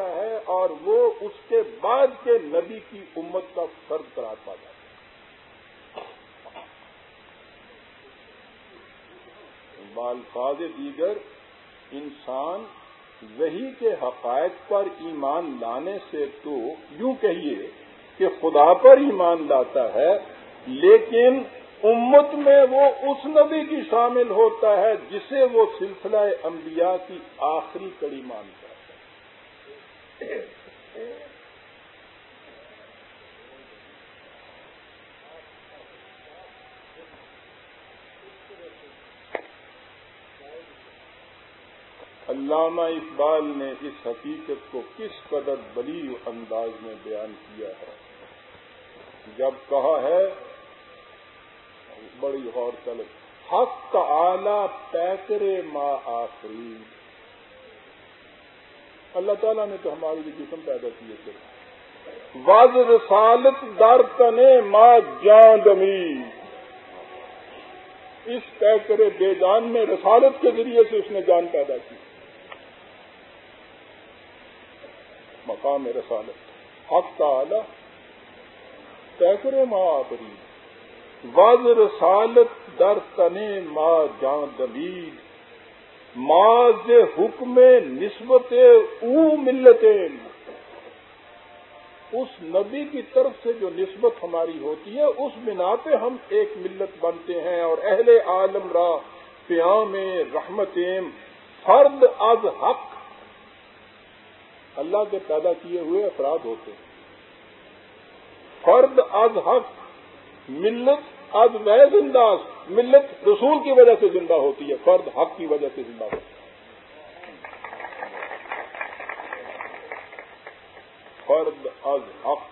جاتا ہے اور وہ اس کے بعد کے نبی کی امت کا فرد قرار پا جاتا ہے۔ بالفاظ دیگر، انسان وہی کے حقائق پر ایمان لانے سے تو یوں کہیے کہ خدا پر ایمان لاتا ہے، لیکن امت میں وہ اس نبی کی شامل ہوتا ہے جسے وہ سلسلہ انبیاء کی آخری کڑی مانتا ہے۔ علامہ اقبال نے اس حقیقت کو کس قدر بلی انداز میں بیان کیا ہے؟ جب کہا ہے، بڑی غور طلب حق اعلی پیکرے ما آخری۔ اللہ تعالیٰ نے تو ہمارے لیے جسم پیدا کیے تھے وز رسالت در تنے ماں جان دمی۔ اس پیکرے بے جان میں رسالت کے ذریعے سے اس نے جان پیدا کی۔ مقام رسالت۔ حق تعالی پیکرے ماں آخری وز رسالت در تنے ما جان دلید۔ ما حکم نسبت او ملت اس نبی کی طرف سے جو نسبت ہماری ہوتی ہے، اس بنا پہ ہم ایک ملت بنتے ہیں اور اہل عالم را پیام رحمت فرد از حق اللہ کے پیدا کیے ہوئے افراد ہوتے ہیں۔ فرد از حق، ملت از وہ زندہ، ملت رسول کی وجہ سے زندہ ہوتی ہے، فرد حق کی وجہ سے زندہ ہوتی ہے۔ فرد از حق،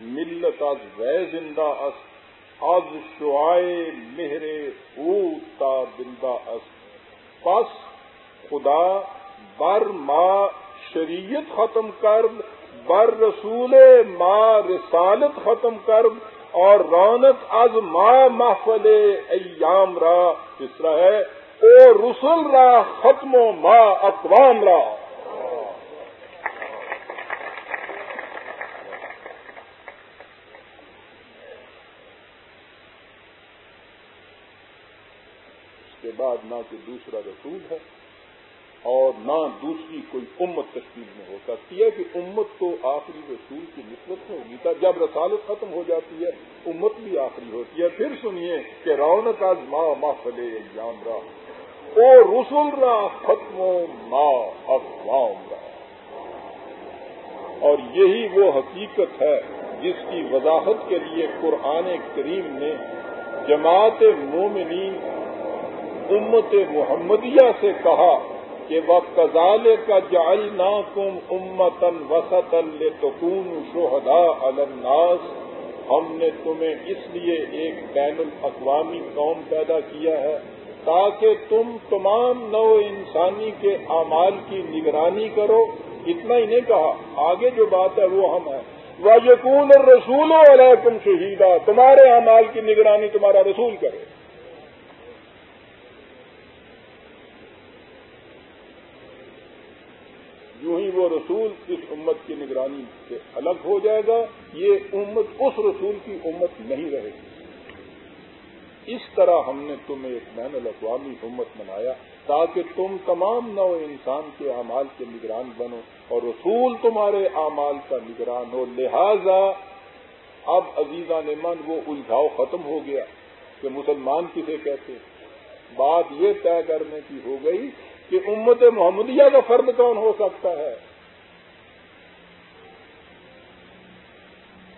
ملت از وہ زندہ اس از شعائے مہر اوتا بندہ اس پس خدا بر ما شریعت ختم کر، بر رسول ما رسالت ختم کر، اور رونق از ما محفل ایام را جس طرح ہے، او رسول را، ختم و ما اقوام را۔ اس کے بعد نہ کہ دوسرا رسول ہے۔ اور نہ دوسری کوئی امت تشکیل میں ہو سکتی ہے کہ امت تو آخری رسول کی نسبت میں ہوگی۔ تھا جب رسالت ختم ہو جاتی ہے، امت بھی آخری ہوتی ہے۔ پھر سنیے کہ رونق آج ماں ما فلے جام را او رسول را ختم ما اقوام را۔ اور یہی وہ حقیقت ہے جس کی وضاحت کے لیے قرآن کریم نے جماعت مومنین امت محمدیہ سے کہا کہ وہ کزال کا جالنا کم امتن وسط التکون شہدا الناس۔ ہم نے تمہیں اس لیے ایک بین الاقوامی قوم پیدا کیا ہے تاکہ تم تمام نو انسانی کے اعمال کی نگرانی کرو۔ اتنا ہی نہیں کہا، آگے جو بات ہے وہ ہم ہے وہ یقون رسول علیکم شہیدہ تمہارے اعمال کی نگرانی تمہارا رسول کرے۔ ہی وہ رسول اس امت کی نگرانی سے الگ ہو جائے گا، یہ امت اس رسول کی امت نہیں رہے گی۔ اس طرح ہم نے تمہیں ایک بین الاقوامی امت بنایا تاکہ تم تمام نو انسان کے اعمال کے نگران بنو اور رسول تمہارے اعمال کا نگران ہو۔ لہذا اب عزیزہ نے من وہ الجھاؤ ختم ہو گیا کہ مسلمان کسے کہتے بات یہ طے کرنے کی ہو گئی کہ امت محمدیہ کا فرد کون ہو سکتا ہے؟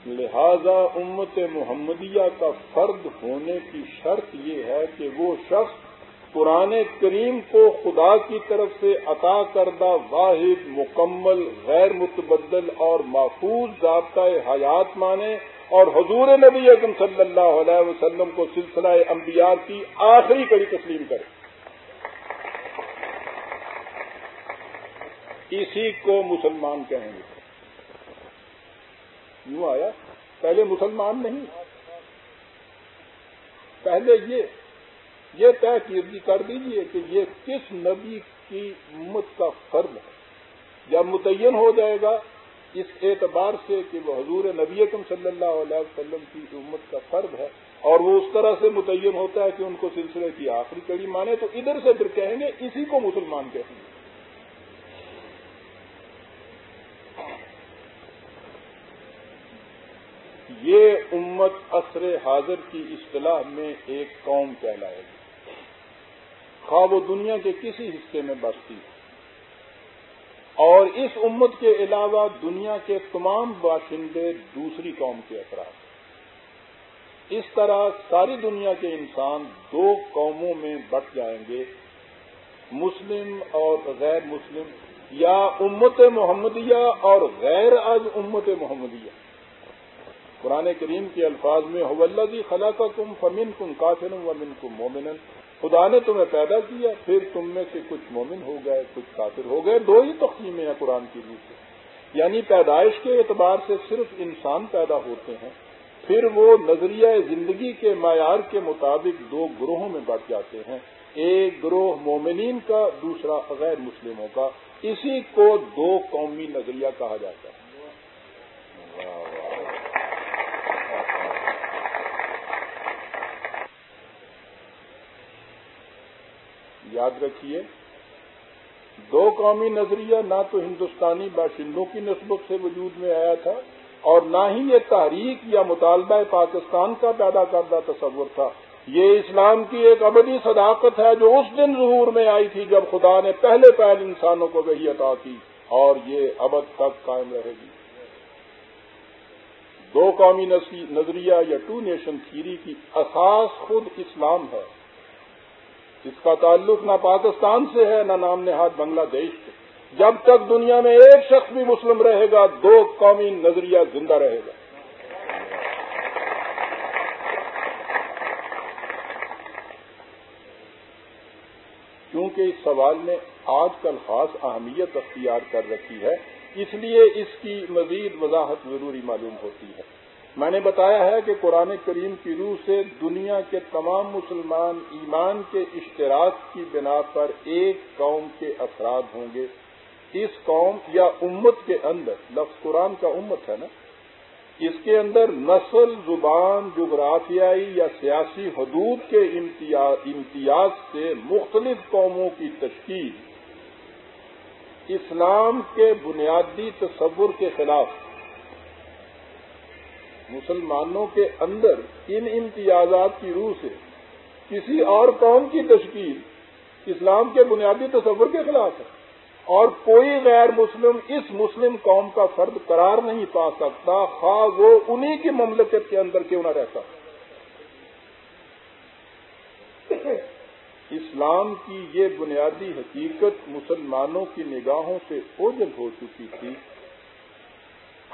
لہذا امت محمدیہ کا فرد ہونے کی شرط یہ ہے کہ وہ شخص قرآن کریم کو خدا کی طرف سے عطا کردہ واحد، مکمل، غیر متبدل اور محفوظ ضابطۂ حیات مانے اور حضور نبی اعظم صلی اللہ علیہ وسلم کو سلسلہ انبیاء کی آخری کڑی تسلیم کرے۔ اسی کو مسلمان کہیں گے۔ یوں آیا، پہلے مسلمان نہیں۔ پہلے یہ یہ طے کر دیجیے کہ یہ کس نبی کی امت کا فرد ہے۔ جب متعین ہو جائے گا اس اعتبار سے کہ وہ حضور نبی اکم صلی اللہ علیہ وسلم کی امت کا فرد ہے اور وہ اس طرح سے متعین ہوتا ہے کہ ان کو سلسلے کی آخری کڑی مانے تو ادھر سے پھر کہیں گے، اسی کو مسلمان کہیں گے۔ یہ امت عصر حاضر کی اصطلاح میں ایک قوم کہلائے گی۔ خواہ وہ دنیا کے کسی حصے میں بستی۔ ہے اور اس امت کے علاوہ دنیا کے تمام باشندے دوسری قوم کے افراد۔ اس طرح ساری دنیا کے انسان دو قوموں میں بٹ جائیں گے۔ مسلم اور غیر مسلم یا امت محمدیہ اور غیر از امت محمدیہ۔ قرآن کریم کے الفاظ میں حلزی خلا کا کم فمن کم کافر ومن کم مومن خدا نے تمہیں پیدا کیا، پھر تم میں سے کچھ مومن ہو گئے، کچھ کافر ہو گئے۔ دو ہی تقسیمیں ہیں قرآن کی روح سے۔ یعنی پیدائش کے اعتبار سے صرف انسان پیدا ہوتے ہیں، پھر وہ نظریہ زندگی کے معیار کے مطابق دو گروہوں میں بٹ جاتے ہیں۔ ایک گروہ مومنین کا، دوسرا غیر مسلموں کا۔ اسی کو دو قومی نظریہ کہا جاتا ہے۔ یاد رکھیے، دو قومی نظریہ نہ تو ہندوستانی باشندوں کی نسبت سے وجود میں آیا تھا اور نہ ہی یہ تحریک یا مطالبہ پاکستان کا پیدا کردہ تصور تھا۔ یہ اسلام کی ایک ابدی صداقت ہے جو اس دن ظہور میں آئی تھی جب خدا نے پہلے پہل انسانوں کو وہی عطا کی اور یہ ابد تک قائم رہے گی۔ دو قومی نظریہ یا ٹو نیشن تھیری کی اساس خود اسلام ہے۔ اس کا تعلق نہ پاکستان سے ہے، نہ نام نہاد بنگلہ دیش سے۔ جب تک دنیا میں ایک شخص بھی مسلم رہے گا، دو قومی نظریہ زندہ رہے گا۔ کیونکہ اس سوال نے آج کل خاص اہمیت اختیار کر رکھی ہے، اس لیے اس کی مزید وضاحت ضروری معلوم ہوتی ہے۔ میں نے بتایا ہے کہ قرآن کریم کی روح سے دنیا کے تمام مسلمان ایمان کے اشتراک کی بنا پر ایک قوم کے افراد ہوں گے۔ اس قوم یا امت کے اندر، لفظ قرآن کا امت ہے نا؟ اس کے اندر نسل، زبان، جغرافیائی یا سیاسی حدود کے امتیاز سے مختلف قوموں کی تشکیل اسلام کے بنیادی تصور کے خلاف مسلمانوں کے اندر ان امتیازات کی روح سے کسی اور قوم کی تشکیل اسلام کے بنیادی تصور کے خلاف ہے اور کوئی غیر مسلم اس مسلم قوم کا فرد قرار نہیں پا سکتا، خواہ وہ انہی کی مملکت کے اندر کیوں نہ رہتا۔ اسلام کی یہ بنیادی حقیقت مسلمانوں کی نگاہوں سے اوجل ہو چکی تھی۔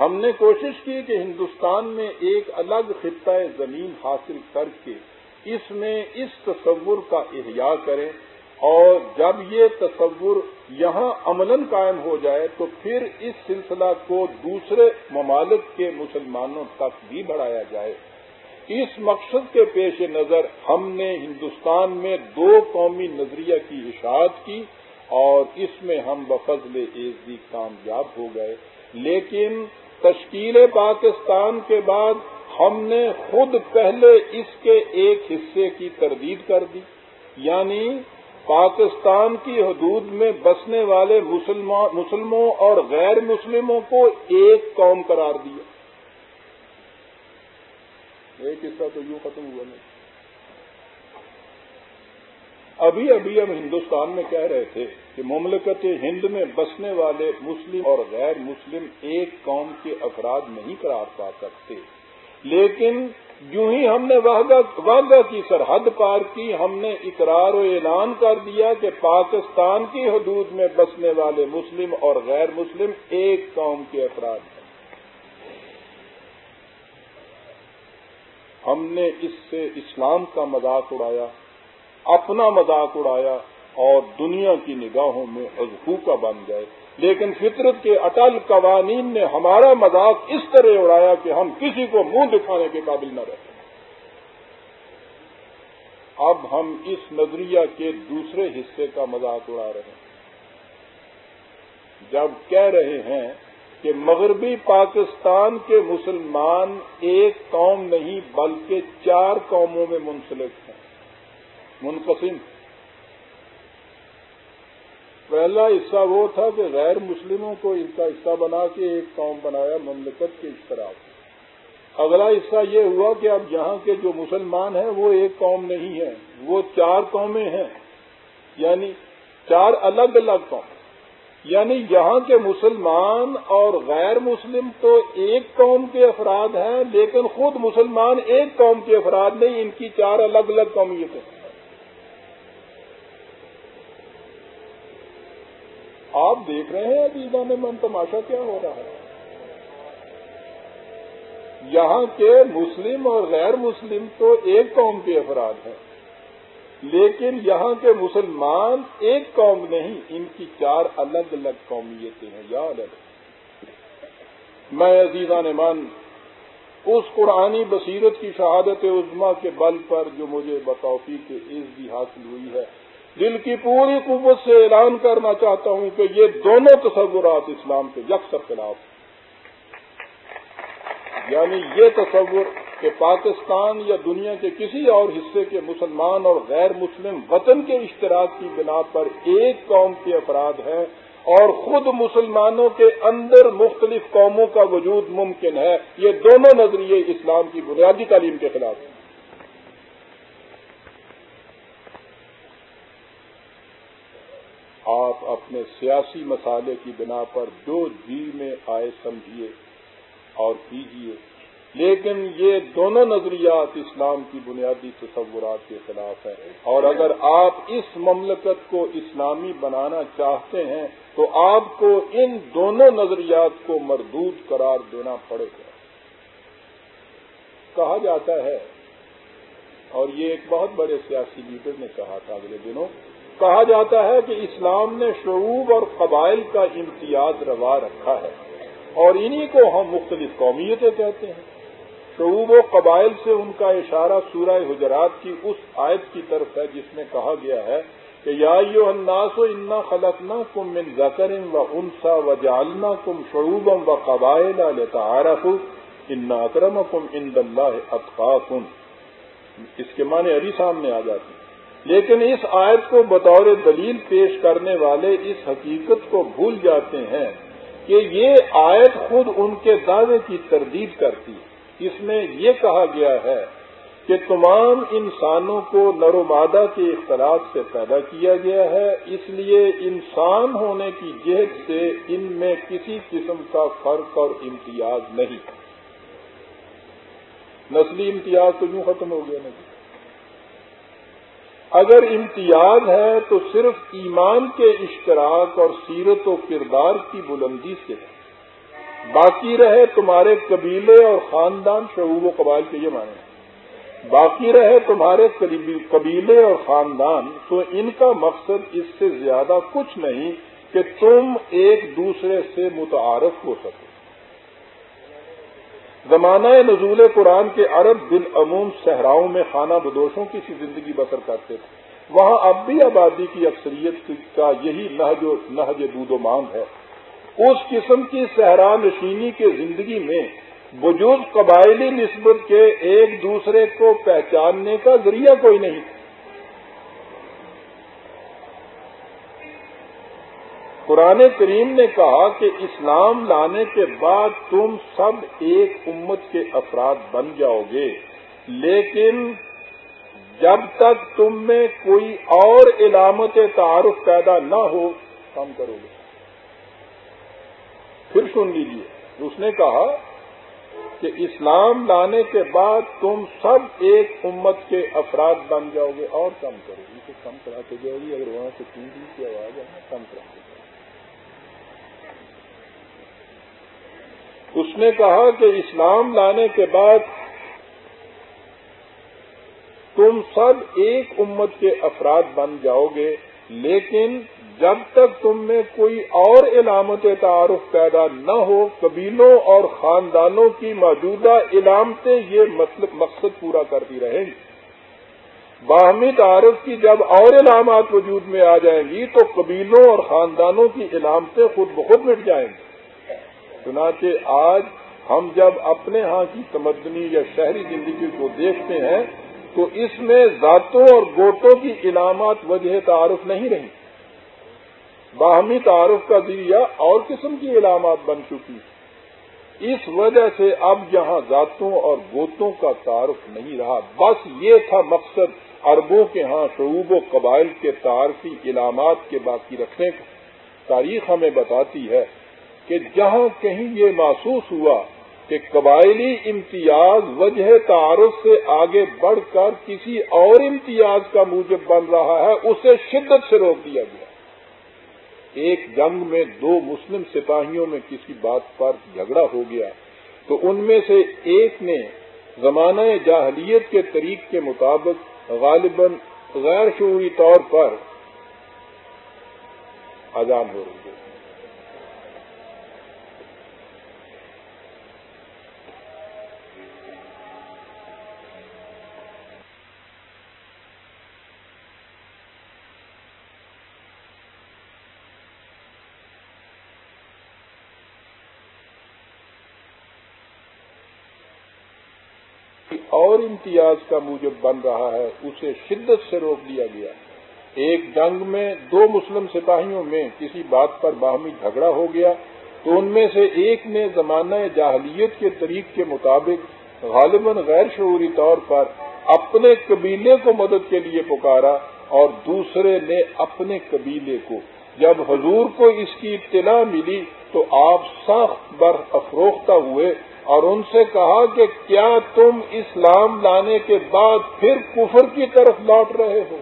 ہم نے کوشش کی کہ ہندوستان میں ایک الگ خطۂ زمین حاصل کر کے اس میں اس تصور کا احیاء کریں اور جب یہ تصور یہاں عملاً قائم ہو جائے تو پھر اس سلسلہ کو دوسرے ممالک کے مسلمانوں تک بھی بڑھایا جائے۔ اس مقصد کے پیش نظر ہم نے ہندوستان میں دو قومی نظریہ کی اشاعت کی اور اس میں ہم بفضل ایزی کامیاب ہو گئے۔ لیکن تشکیل پاکستان کے بعد ہم نے خود پہلے اس کے ایک حصے کی تردید کر دی۔ یعنی پاکستان کی حدود میں بسنے والے مسلموں اور غیر مسلموں کو ایک قوم قرار دیا ایک حصہ تو یوں ختم ہوا نہیں۔ ابھی ابھی ہم ہندوستان میں کہہ رہے تھے کہ مملکت ہند میں بسنے والے مسلم اور غیر مسلم ایک قوم کے افراد نہیں قرار پا سکتے۔ لیکن جو ہی ہم نے واگا کی سرحد پار کی، ہم نے اقرار و اعلان کر دیا کہ پاکستان کی حدود میں بسنے والے مسلم اور غیر مسلم ایک قوم کے افراد ہیں۔ ہم نے اس سے اسلام کا مذاق اڑایا۔ اپنا مذاق اڑایا اور دنیا کی نگاہوں میں ازخو کا بن گئے۔ لیکن فطرت کے اٹل قوانین نے ہمارا مذاق اس طرح اڑایا کہ ہم کسی کو منہ دکھانے کے قابل نہ رہے اب ہم اس نظریہ کے دوسرے حصے کا مذاق اڑا رہے ہیں۔ جب کہہ رہے ہیں کہ مغربی پاکستان کے مسلمان ایک قوم نہیں بلکہ چار قوموں میں منسلک ہیں منقسم۔ پہلا حصہ وہ تھا کہ غیر مسلموں کو ان کا حصہ بنا کے ایک قوم بنایا مملکت کے اشتراک اگلا حصہ یہ ہوا کہ اب یہاں کے جو مسلمان ہیں وہ ایک قوم نہیں ہے وہ چار قومیں ہیں۔ یعنی چار الگ الگ قوم۔ یعنی یہاں کے مسلمان اور غیر مسلم تو ایک قوم کے افراد ہیں، لیکن خود مسلمان ایک قوم کے افراد نہیں، ان کی چار الگ الگ قومیتیں۔ ہیں آپ دیکھ رہے ہیں ابھی میں تماشا کیا ہو رہا ہے۔ یہاں کے مسلم اور غیر مسلم تو ایک قوم کے افراد ہیں۔ لیکن یہاں کے مسلمان ایک قوم نہیں، ان کی چار الگ الگ قومیتیں ہیں۔ یا الگ میں عزیزان من اس قرآنی بصیرت کی شہادت عظما کے بل پر جو مجھے بتوفی کے عز بھی حاصل ہوئی ہے دل کی پوری قوت سے اعلان کرنا چاہتا ہوں کہ یہ دونوں تصورات اسلام کے یکسر خلاف یعنی یہ تصور کہ پاکستان یا دنیا کے کسی اور حصے کے مسلمان اور غیر مسلم وطن کے اشتراک کی بنا پر ایک قوم کے افراد ہیں اور خود مسلمانوں کے اندر مختلف قوموں کا وجود ممکن ہے، یہ دونوں نظریے اسلام کی بنیادی تعلیم کے خلاف ہیں۔ آپ اپنے سیاسی مسالے کی بنا پر جو جی میں آئے سمجھیے اور کیجیے۔ لیکن یہ دونوں نظریات اسلام کی بنیادی تصورات کے خلاف ہیں۔ اور اگر آپ اس مملکت کو اسلامی بنانا چاہتے ہیں، تو آپ کو ان دونوں نظریات کو مردود قرار دینا پڑے گا۔ کہا جاتا ہے، اور یہ ایک بہت بڑے سیاسی لیڈر نے کہا تھا اگلے دنوں کہا جاتا ہے کہ اسلام نے شعوب اور قبائل کا امتیاز روا رکھا ہے اور انہی کو ہم مختلف قومیتیں کہتے ہیں۔ شعوب و قبائل سے ان کا اشارہ سورہ حجرات کی اس آیت کی طرف ہے جس میں کہا گیا ہے کہ یا یو الناس و انا خلقنا کم من زکر و انسا و جالنا کم شعوبم و قبائل لتعارف انا اکرم کم ان اللہ اطخاکم اس کے معنی ابھی سامنے آ جاتی لیکن اس آیت کو بطور دلیل پیش کرنے والے اس حقیقت کو بھول جاتے ہیں کہ یہ آیت خود ان کے دعوے کی تردید کرتی ہے۔ اس میں یہ کہا گیا ہے کہ تمام انسانوں کو نر و مادہ کے اختلاف سے پیدا کیا گیا ہے، اس لیے انسان ہونے کی جہد سے ان میں کسی قسم کا فرق اور امتیاز نہیں۔ نسلی امتیاز تو یوں ختم ہو گیا نہیں اگر امتیاز ہے تو صرف ایمان کے اشتراک اور سیرت و کردار کی بلندی سے ہے۔ باقی رہے تمہارے قبیلے اور خاندان، شعوب و قبائل کے یہ معنی باقی رہے تمہارے قبیلے اور خاندان، تو ان کا مقصد اس سے زیادہ کچھ نہیں کہ تم ایک دوسرے سے متعارف ہو سکو۔ زمانہ نزول قرآن کے عرب دل عموم صحراؤں میں خانہ بدوشوں کی سی زندگی بسر کرتے تھے۔ وہاں اب بھی آبادی کی اکثریت کا یہی نہج و نہج دود و مانگ ہے۔ اس قسم کی صحرا نشینی کے زندگی میں وجود قبائلی نسبت کے ایک دوسرے کو پہچاننے کا ذریعہ کوئی نہیں۔ قرآن کریم نے کہا کہ اسلام لانے کے بعد تم سب ایک امت کے افراد بن جاؤ گے۔ لیکن جب تک تم میں کوئی اور علامت تعارف پیدا نہ ہو کم کرو گے۔ پھر سن لیجیے اس نے کہا کہ اسلام لانے کے بعد تم سب ایک امت کے افراد بن جاؤ گے اور کم کرو گی تو کم کرا کے جاؤ گی اگر وہاں سے ٹی وی کی آواز ہے کم کرا اس نے کہا کہ اسلام لانے کے بعد تم سب ایک امت کے افراد بن جاؤ گے، لیکن جب تک تم میں کوئی اور علامت تعارف پیدا نہ ہو، قبیلوں اور خاندانوں کی موجودہ علامتیں یہ مقصد پورا کرتی رہیں گی۔ باہمی تعارف کی جب اور علامات وجود میں آ جائیں گی، تو قبیلوں اور خاندانوں کی علامتیں خود بخود مٹ جائیں گی چنانچہ آج ہم جب اپنے ہاں کی تمدنی یا شہری زندگی کو دیکھتے ہیں، تو اس میں ذاتوں اور گوٹوں کی علامات وجہ تعارف نہیں رہی۔ باہمی تعارف کا ذریعہ اور قسم کی علامات بن چکی۔ اس وجہ سے اب یہاں ذاتوں اور گوتوں کا تعارف نہیں رہا۔ بس یہ تھا مقصد اربوں کے ہاں شعوب و قبائل کے تعارفی علامات کے باقی رکھنے کا۔ تاریخ ہمیں بتاتی ہے کہ جہاں کہیں یہ محسوس ہوا کہ قبائلی امتیاز وجہ تعارف سے آگے بڑھ کر کسی اور امتیاز کا موجب بن رہا ہے، اسے شدت سے روک دیا گیا۔ ایک جنگ میں دو مسلم سپاہیوں میں کسی بات پر جھگڑا ہو گیا، تو ان میں سے ایک نے زمانہ جاہلیت کے طریق کے مطابق غالباً غیر شعوری طور پر آزاد ہو رہی ہے اور امتیاز کا موجب بن رہا ہے، اسے شدت سے روک دیا گیا۔ ایک جنگ میں دو مسلم سپاہیوں میں کسی بات پر باہمی جھگڑا ہو گیا تو ان میں سے ایک نے زمانہ جاہلیت کے طریق کے مطابق غالباً غیر شعوری طور پر اپنے قبیلے کو مدد کے لیے پکارا اور دوسرے نے اپنے قبیلے کو۔ جب حضور کو اس کی اطلاع ملی تو آپ سخت بر افروختہ ہوئے۔ اور ان سے کہا کہ کیا تم اسلام لانے کے بعد پھر کفر کی طرف لوٹ رہے ہو؟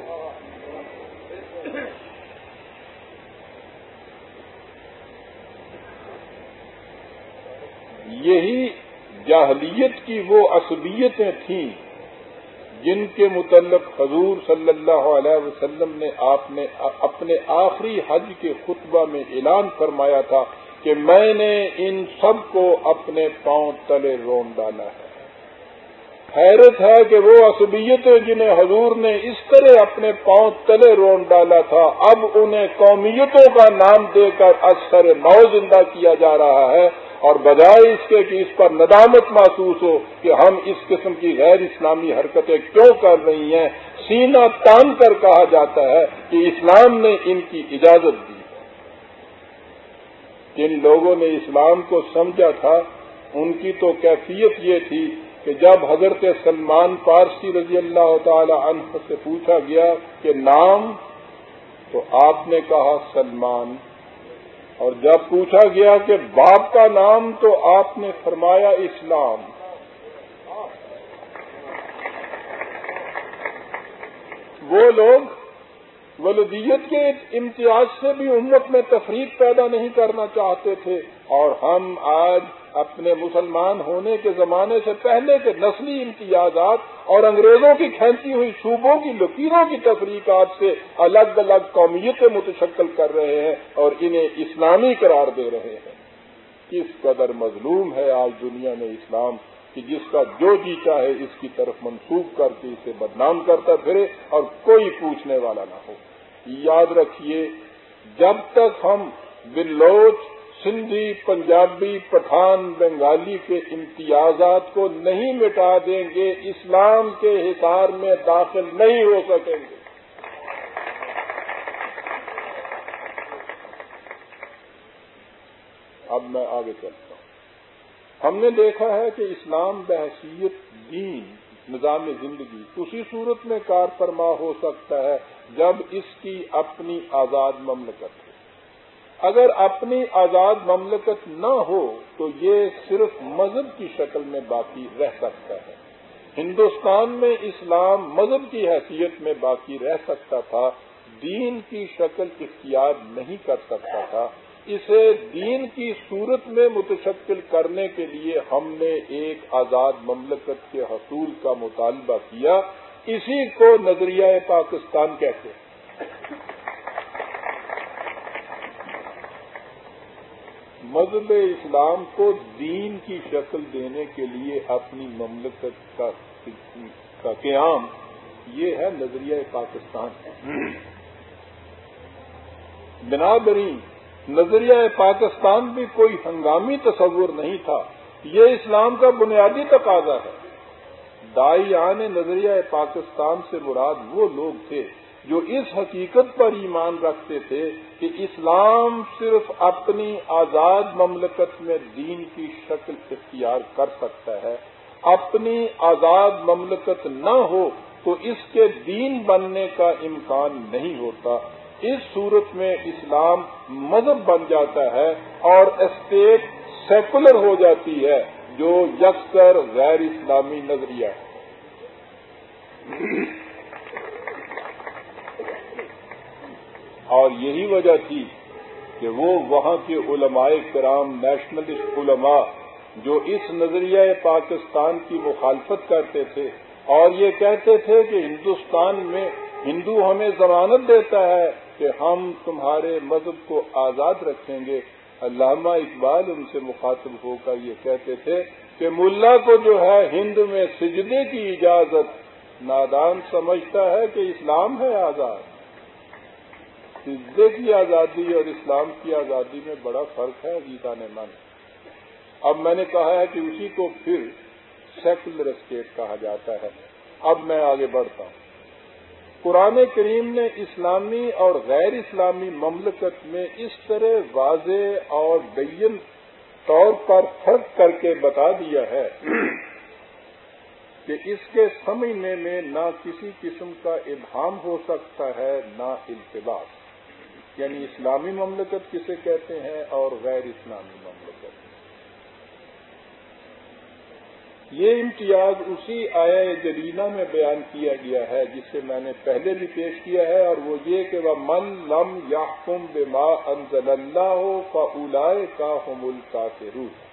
یہی جاہلیت کی وہ عصبیتیں تھیں جن کے متعلق حضور صلی اللہ علیہ وسلم نے آپ نے اپنے آخری حج کے خطبہ میں اعلان فرمایا تھا کہ میں نے ان سب کو اپنے پاؤں تلے رون ڈالا ہے۔ حیرت ہے کہ وہ عصبیتیں جنہیں حضور نے اس طرح اپنے پاؤں تلے رون ڈالا تھا، اب انہیں قومیتوں کا نام دے کر اثر نو زندہ کیا جا رہا ہے۔ اور بجائے اس کے کہ اس پر ندامت محسوس ہو کہ ہم اس قسم کی غیر اسلامی حرکتیں کیوں کر رہی ہیں، سینہ تان کر کہا جاتا ہے کہ اسلام نے ان کی اجازت دی۔ جن لوگوں نے اسلام کو سمجھا تھا، ان کی تو کیفیت یہ تھی کہ جب حضرت سلمان پارسی رضی اللہ تعالی عنہ سے پوچھا گیا کہ نام، تو آپ نے کہا سلمان۔ اور جب پوچھا گیا کہ باپ کا نام، تو آپ نے فرمایا اسلام۔ وہ لوگ ولدیت کے امتیاز سے بھی امت میں تفریق پیدا نہیں کرنا چاہتے تھے اور ہم آج اپنے مسلمان ہونے کے زمانے سے پہلے کے نسلی امتیازات اور انگریزوں کی کھینچی ہوئی صوبوں کی لکیروں کی تفریقات سے الگ الگ قومیتیں متشکل کر رہے ہیں اور انہیں اسلامی قرار دے رہے ہیں۔ کس قدر مظلوم ہے آج دنیا میں اسلام کہ جس کا جو جی چاہے اس کی طرف منسوخ کر کے اسے بدنام کرتا پھرے اور کوئی پوچھنے والا نہ ہو۔ یاد رکھیے، جب تک ہم بلوچ، سندھی، پنجابی، پٹھان، بنگالی کے امتیازات کو نہیں مٹا دیں گے، اسلام کے حصار میں داخل نہیں ہو سکیں گے۔ اب میں آگے چلتا ہوں۔ ہم نے دیکھا ہے کہ اسلام بحثیت دین نظام زندگی۔ اسی صورت میں کار فرما ہو سکتا ہے جب اس کی اپنی آزاد مملکت ہو۔ اگر اپنی آزاد مملکت نہ ہو تو یہ صرف مذہب کی شکل میں باقی رہ سکتا ہے۔ ہندوستان میں اسلام مذہب کی حیثیت میں باقی رہ سکتا تھا، دین کی شکل اختیار نہیں کر سکتا تھا۔ اسے دین کی صورت میں متشکل کرنے کے لیے ہم نے ایک آزاد مملکت کے حصول کا مطالبہ کیا، اسی کو نظریہ پاکستان کہتے ہیں۔ مذہب اسلام کو دین کی شکل دینے کے لیے اپنی مملکت کا قیام، یہ ہے نظریہ پاکستان۔ بنا بری نظریہ پاکستان بھی کوئی ہنگامی تصور نہیں تھا۔ یہ اسلام کا بنیادی تقاضا ہے۔ دائی آنے نظریہ پاکستان سے مراد وہ لوگ تھے جو اس حقیقت پر ایمان رکھتے تھے کہ اسلام صرف اپنی آزاد مملکت میں دین کی شکل اختیار کر سکتا ہے۔ اپنی آزاد مملکت نہ ہو تو اس کے دین بننے کا امکان نہیں ہوتا۔ اس صورت میں اسلام مذہب بن جاتا ہے اور اسٹیٹ سیکولر ہو جاتی ہے، جو یکسر غیر اسلامی نظریہ ہے۔ اور یہی وجہ تھی کہ وہ وہاں کے علماء کرام نیشنلسٹ علماء، جو اس نظریہ پاکستان کی مخالفت کرتے تھے، اور یہ کہتے تھے کہ ہندوستان میں ہندو ہمیں ضمانت دیتا ہے کہ ہم تمہارے مذہب کو آزاد رکھیں گے۔ علامہ اقبال ان سے مخاطب ہو کر یہ کہتے تھے کہ ملا کو جو ہے ہند میں سجدے کی اجازت نادان سمجھتا ہے کہ اسلام ہے آزاد۔ سجدے کی آزادی اور اسلام کی آزادی میں بڑا فرق ہے گیتا نے من اب میں نے کہا ہے کہ اسی کو پھر سیکولر اسٹیٹ کہا جاتا ہے۔ اب میں آگے بڑھتا ہوں۔ قرآن کریم نے اسلامی اور غیر اسلامی مملکت میں اس طرح واضح اور بین طور پر فرق کر کے بتا دیا ہے کہ اس کے سمجھنے میں نہ کسی قسم کا ابہام ہو سکتا ہے، نہ التباس۔ یعنی اسلامی مملکت کسے کہتے ہیں اور غیر اسلامی مملکت یہ امتیاز اسی آیا جلینا میں بیان کیا گیا ہے، جسے میں نے پہلے بھی پیش کیا ہے، اور وہ یہ کہ وہ من لم یا کم بے ماں انزل اللہ ہو کا کا ملک کا روح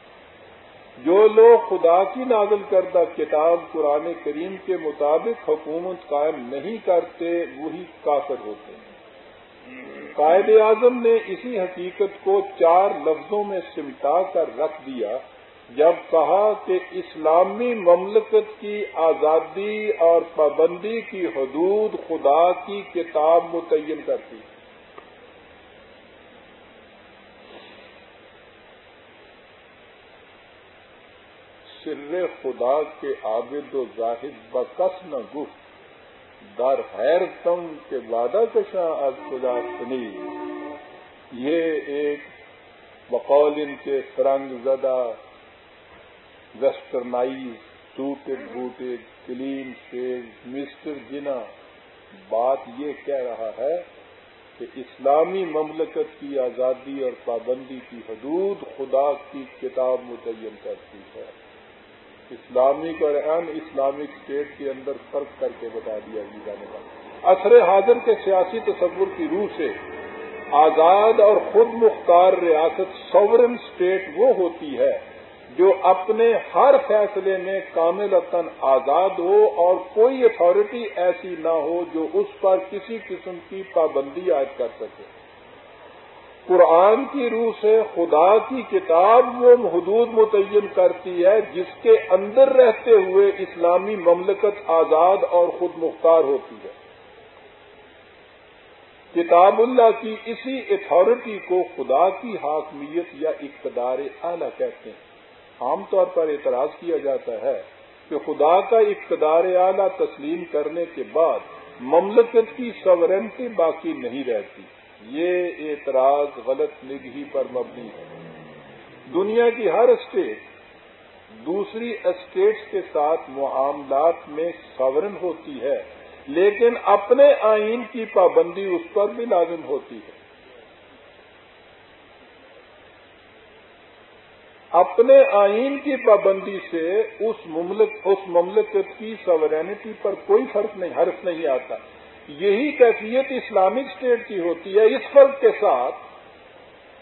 جو لوگ خدا کی نازل کردہ کتاب قرآن کریم کے مطابق حکومت قائم نہیں کرتے، وہی کافر ہوتے ہیں۔ قائد اعظم نے اسی حقیقت کو چار لفظوں میں سمٹا کر رکھ دیا۔ جب کہا کہ اسلامی مملکت کی آزادی اور پابندی کی حدود خدا کی کتاب متعین کرتی سر خدا کے عابد و زاہد بکس نہ گفت، در حیر تم کے وعدہ کشاں از خدا سنی۔ یہ ایک بقول ان کے فرنگ زدہ westernise suited booted, clean shaved, mister Jinnah بات یہ کہہ رہا ہے کہ اسلامی مملکت کی آزادی اور پابندی کی حدود خدا کی کتاب متعین کرتی ہے۔ اسلامک اور ان اسلامک اسٹیٹ کے اندر فرق کر کے بتا دیا جانے والا۔ اثر حاضر کے سیاسی تصور کی روح سے آزاد اور خود مختار ریاست سورن اسٹیٹ وہ ہوتی ہے جو اپنے ہر فیصلے میں کامل آزاد ہو اور کوئی اتارٹی ایسی نہ ہو جو اس پر کسی قسم کی پابندی عائد کر سکے۔ قرآن کی روح سے خدا کی کتاب وہ حدود متعین کرتی ہے جس کے اندر رہتے ہوئے اسلامی مملکت آزاد اور خود مختار ہوتی ہے۔ کتاب اللہ کی اسی اتارٹی کو خدا کی حاکمیت یا اقتدار اعلی کہتے ہیں۔ عام طور پر اعتراض کیا جاتا ہے کہ خدا کا اقتدار اعلیٰ تسلیم کرنے کے بعد مملکت کی سورنٹی باقی نہیں رہتی۔ یہ اعتراض غلط نگہی پر مبنی ہے۔ دنیا کی ہر اسٹیٹ دوسری اسٹیٹس کے ساتھ معاملات میں سورن ہوتی ہے، لیکن اپنے آئین کی پابندی اس پر بھی لازم ہوتی ہے۔ اپنے آئین کی پابندی سے اس مملک، اس مملکت کی سورینٹی پر کوئی فرق نہیں، حرف نہیں آتا۔ یہی کیفیت اسلامک اسٹیٹ کی ہوتی ہے اس فرق کے ساتھ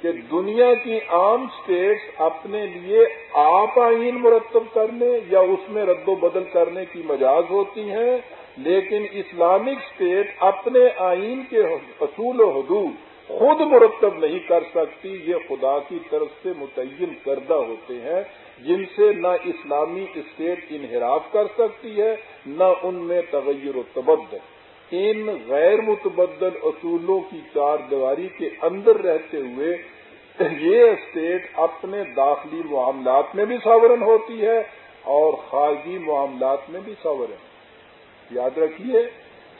کہ دنیا کی عام اسٹیٹس اپنے لیے آپ آئین مرتب کرنے یا اس میں رد و بدل کرنے کی مجاز ہوتی ہیں، لیکن اسلامک اسٹیٹ اپنے آئین کے اصول و حدود خود مرتب نہیں کر سکتی، یہ خدا کی طرف سے متعین کردہ ہوتے ہیں، جن سے نہ اسلامی اسٹیٹ انحراف کر سکتی ہے، نہ ان میں تغیر و تبدل۔ ان غیر متبدل اصولوں کی چار دیواری کے اندر رہتے ہوئے، یہ اسٹیٹ اپنے داخلی معاملات میں بھی ساورن ہوتی ہے اور خارجی معاملات میں بھی ساورن۔ یاد رکھیے،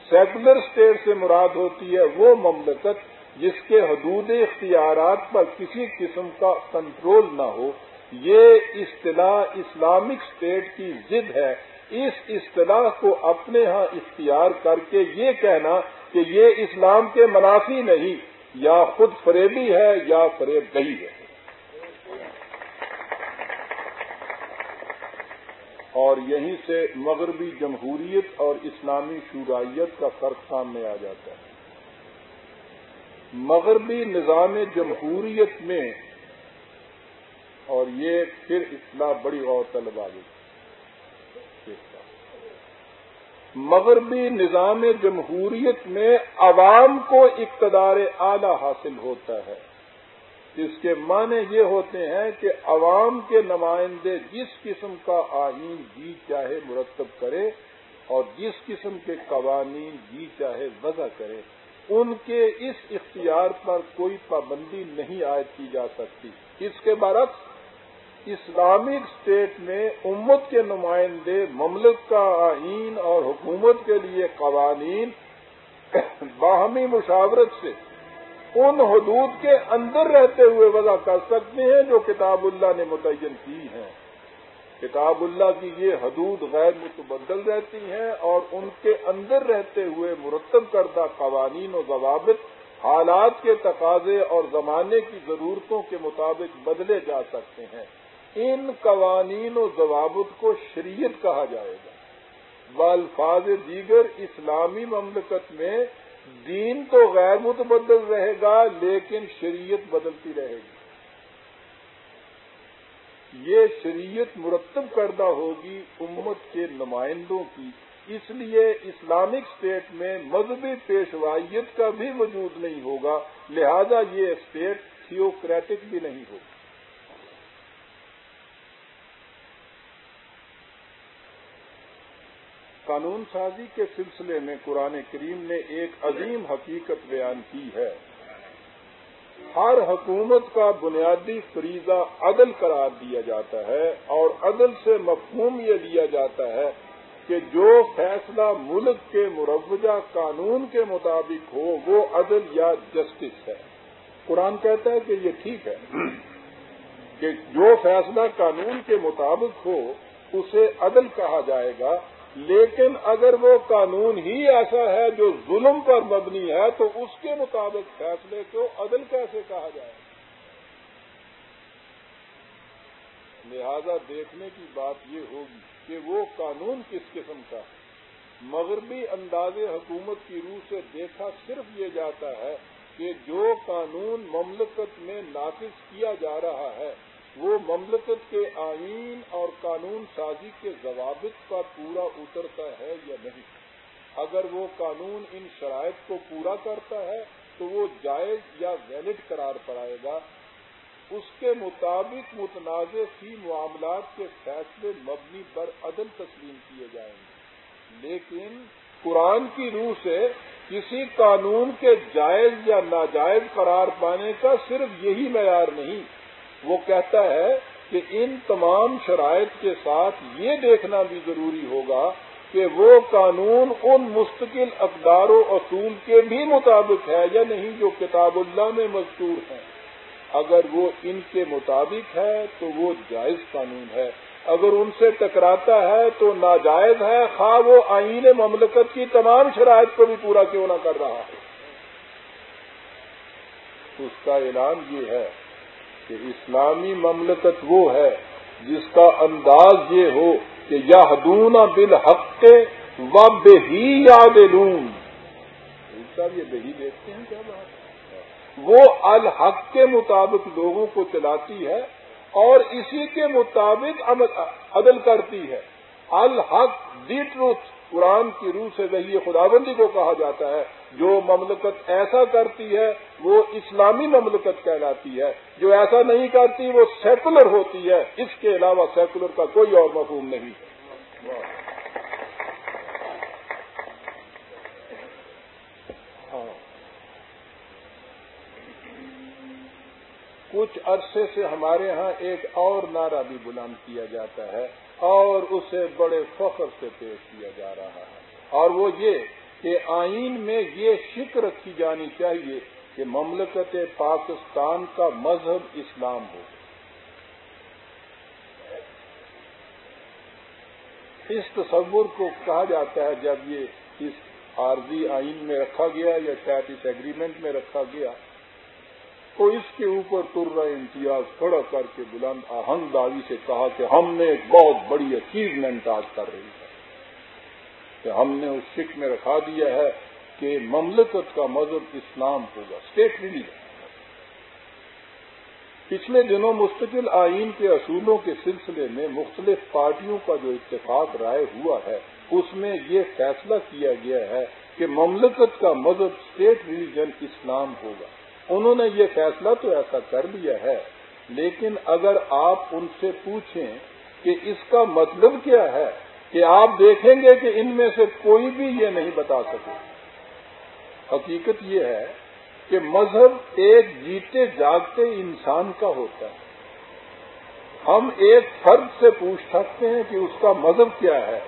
سیکولر اسٹیٹ سے مراد ہوتی ہے وہ مملکت جس کے حدود اختیارات پر کسی قسم کا کنٹرول نہ ہو، یہ اصطلاح اسلامک اسٹیٹ کی ضد ہے۔ اس اصطلاح کو اپنے ہاں اختیار کر کے یہ کہنا کہ یہ اسلام کے منافی نہیں، یا خود فریبی ہے یا فریب گئی ہے۔ اور یہیں سے مغربی جمہوریت اور اسلامی شورائیت کا فرق سامنے آ جاتا ہے۔ مغربی نظام جمہوریت میں اور یہ پھر اصلاح بڑی غور طلب آ گئی مغربی نظام جمہوریت میں عوام کو اقتدار اعلی حاصل ہوتا ہے۔ اس کے معنی یہ ہوتے ہیں کہ عوام کے نمائندے جس قسم کا آئین جی چاہے مرتب کرے اور جس قسم کے قوانین جی چاہے وضع کرے۔ ان کے اس اختیار پر کوئی پابندی نہیں عائد کی جا سکتی۔ اس کے برعکس، اسلامک اسٹیٹ میں امت کے نمائندے مملک کا آئین اور حکومت کے لیے قوانین باہمی مشاورت سے ان حدود کے اندر رہتے ہوئے وضع کر سکتے ہیں جو کتاب اللہ نے متعین کی ہیں۔ کتاب اللہ کی یہ حدود غیر متبدل رہتی ہیں اور ان کے اندر رہتے ہوئے مرتب کردہ قوانین و ضوابط حالات کے تقاضے اور زمانے کی ضرورتوں کے مطابق بدلے جا سکتے ہیں۔ ان قوانین و ضوابط کو شریعت کہا جائے گا۔ بالفاظ دیگر اسلامی مملکت میں دین تو غیر متبدل رہے گا، لیکن شریعت بدلتی رہے گی۔ یہ شریعت مرتب کردہ ہوگی امت کے نمائندوں کی۔ اس لیے اسلامک اسٹیٹ میں مذہبی پیشوائیت کا بھی وجود نہیں ہوگا، لہذا یہ اسٹیٹ تھیوکریٹک بھی نہیں ہوگی۔ قانون سازی کے سلسلے میں قرآن کریم نے ایک عظیم حقیقت بیان کی ہے۔ ہر حکومت کا بنیادی فریضہ عدل قرار دیا جاتا ہے اور عدل سے مفہوم یہ لیا جاتا ہے کہ جو فیصلہ ملک کے مروجہ قانون کے مطابق ہو، وہ عدل یا جسٹس ہے۔ قرآن کہتا ہے کہ یہ ٹھیک ہے کہ جو فیصلہ قانون کے مطابق ہو، اسے عدل کہا جائے گا۔ لیکن اگر وہ قانون ہی ایسا ہے جو ظلم پر مبنی ہے، تو اس کے مطابق فیصلے کو عدل کیسے کہا جائے؟ لہذا دیکھنے کی بات یہ ہوگی کہ وہ قانون کس قسم کا ہے۔ مغربی انداز حکومت کی روح سے دیکھا صرف یہ جاتا ہے کہ جو قانون مملکت میں نافذ کیا جا رہا ہے وہ مملکت کے آئین اور قانون سازی کے ضوابط پر پورا اترتا ہے یا نہیں؟ اگر وہ قانون ان شرائط کو پورا کرتا ہے تو وہ جائز یا ویلڈ قرار پڑائے گا۔ اس کے مطابق متنازع فی معاملات کے فیصلے مبنی پر عدل تسلیم کیے جائیں گے۔ لیکن قرآن کی روح سے کسی قانون کے جائز یا ناجائز قرار پانے کا صرف یہی معیار نہیں وہ کہتا ہے کہ ان تمام شرائط کے ساتھ یہ دیکھنا بھی ضروری ہوگا کہ وہ قانون ان مستقل اقدار و اصول کے بھی مطابق ہے یا نہیں جو کتاب اللہ میں مذکور ہیں۔ اگر وہ ان کے مطابق ہے تو وہ جائز قانون ہے۔ اگر ان سے ٹکراتا ہے تو ناجائز ہے۔ خواہ وہ آئین مملکت کی تمام شرائط کو بھی پورا کیوں نہ کر رہا ہے اس کا اعلان یہ ہے کہ اسلامی مملکت وہ ہے جس کا انداز یہ ہو کہ یا حدون بالحق و بہی یاد لون صاحب یہ بہی دیکھتے ہیں کیا بات؟ وہ الحق کے مطابق لوگوں کو چلاتی ہے اور اسی کے مطابق عدل کرتی ہے۔ الحق دی ٹروتھ قرآن کی روح سے وہی خداوندی کو کہا جاتا ہے۔ جو مملکت ایسا کرتی ہے، وہ اسلامی مملکت کہلاتی ہے۔ جو ایسا نہیں کرتی، وہ سیکولر ہوتی ہے۔ اس کے علاوہ سیکولر کا کوئی اور مفہوم نہیں۔ کچھ عرصے سے ہمارے ہاں ایک اور نعرہ بھی بلند کیا جاتا ہے اور اسے بڑے فخر سے پیش کیا جا رہا ہے۔ اور وہ یہ کہ آئین میں یہ شک رکھی جانی چاہیے کہ مملکت پاکستان کا مذہب اسلام ہو۔ اس تصور کو کہا جاتا ہے جب یہ اس عارضی آئین میں رکھا گیا یا شاید اس ایگریمنٹ میں رکھا گیا، تو اس کے اوپر تر امتیاز کھڑا کر کے بلند آہنگ داوی سے کہا کہ ہم نے ایک بہت بڑی اچیومنٹ آج کر رہی ہے۔ کہ ہم نے اس سکھ میں رکھا دیا ہے کہ مملکت کا مذہب اسلام ہوگا؟ اسٹیٹ ریلیجن پچھلے دنوں مستقل آئین کے اصولوں کے سلسلے میں مختلف پارٹیوں کا جو اتفاق رائے ہوا ہے، اس میں یہ فیصلہ کیا گیا ہے کہ مملکت کا مذہب اسٹیٹ ریلیجن اسلام ہوگا۔ انہوں نے یہ فیصلہ تو ایسا کر لیا ہے، لیکن اگر آپ ان سے پوچھیں کہ اس کا مطلب کیا ہے کہ آپ دیکھیں گے کہ ان میں سے کوئی بھی یہ نہیں بتا سکے۔ حقیقت یہ ہے کہ مذہب ایک جیتے جاگتے انسان کا ہوتا ہے۔ ہم ایک فرد سے پوچھ سکتے ہیں کہ اس کا مذہب کیا ہے۔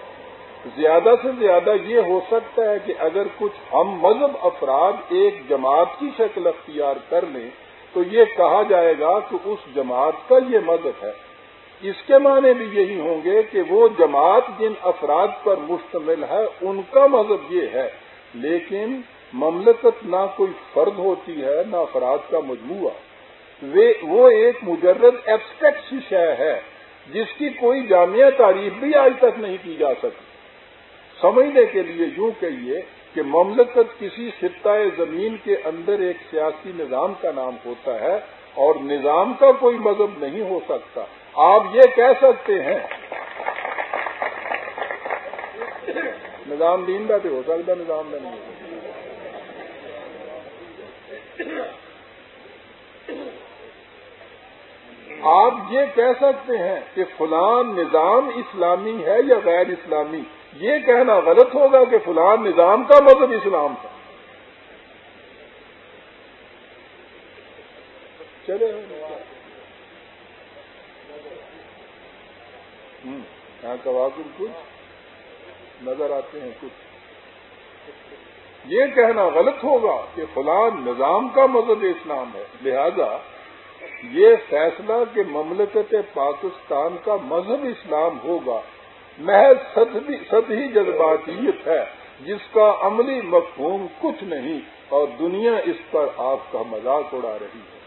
زیادہ سے زیادہ یہ ہو سکتا ہے کہ اگر کچھ ہم مذہب افراد ایک جماعت کی شکل اختیار کر لیں، تو یہ کہا جائے گا کہ اس جماعت کا یہ مذہب ہے۔ اس کے معنی بھی یہی ہوں گے کہ وہ جماعت جن افراد پر مشتمل ہے، ان کا مذہب یہ ہے۔ لیکن مملکت نہ کوئی فرد ہوتی ہے، نہ افراد کا مجموعہ۔ وہ ایک مجرد ایبسٹیکٹ شے ہے، جس کی کوئی جامعہ تعریف بھی آج تک نہیں کی جا سکتی سمجھنے کے لیے یوں کہیے کہ مملکت کسی خطۂ زمین کے اندر ایک سیاسی نظام کا نام ہوتا ہے اور نظام کا کوئی مذہب نہیں ہو سکتا۔ آپ یہ کہہ سکتے ہیں۔ نظام دین کا تو ہو سکتا نظام کا نہیں آپ یہ کہہ سکتے ہیں کہ فلان نظام اسلامی ہے یا غیر اسلامی؟ یہ کہنا غلط ہوگا کہ فلان نظام کا مذہب اسلام ہے چلے۔ یہاں واقع کچھ نظر آتے ہیں کچھ۔ یہ کہنا غلط ہوگا کہ فلان نظام کا مذہب اسلام ہے۔ لہذا یہ فیصلہ کہ مملکت پاکستان کا مذہب اسلام ہوگا، محض سطحی جذباتیت ہے، جس کا عملی مفہوم کچھ نہیں اور دنیا اس پر آپ کا مذاق اڑا رہی ہے۔